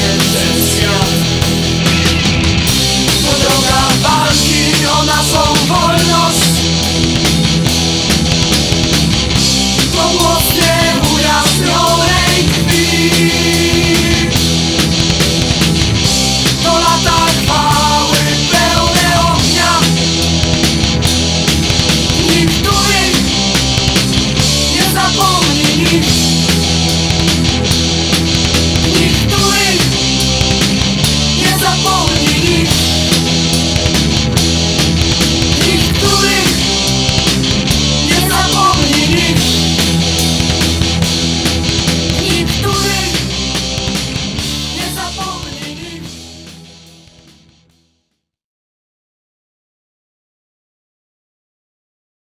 Razem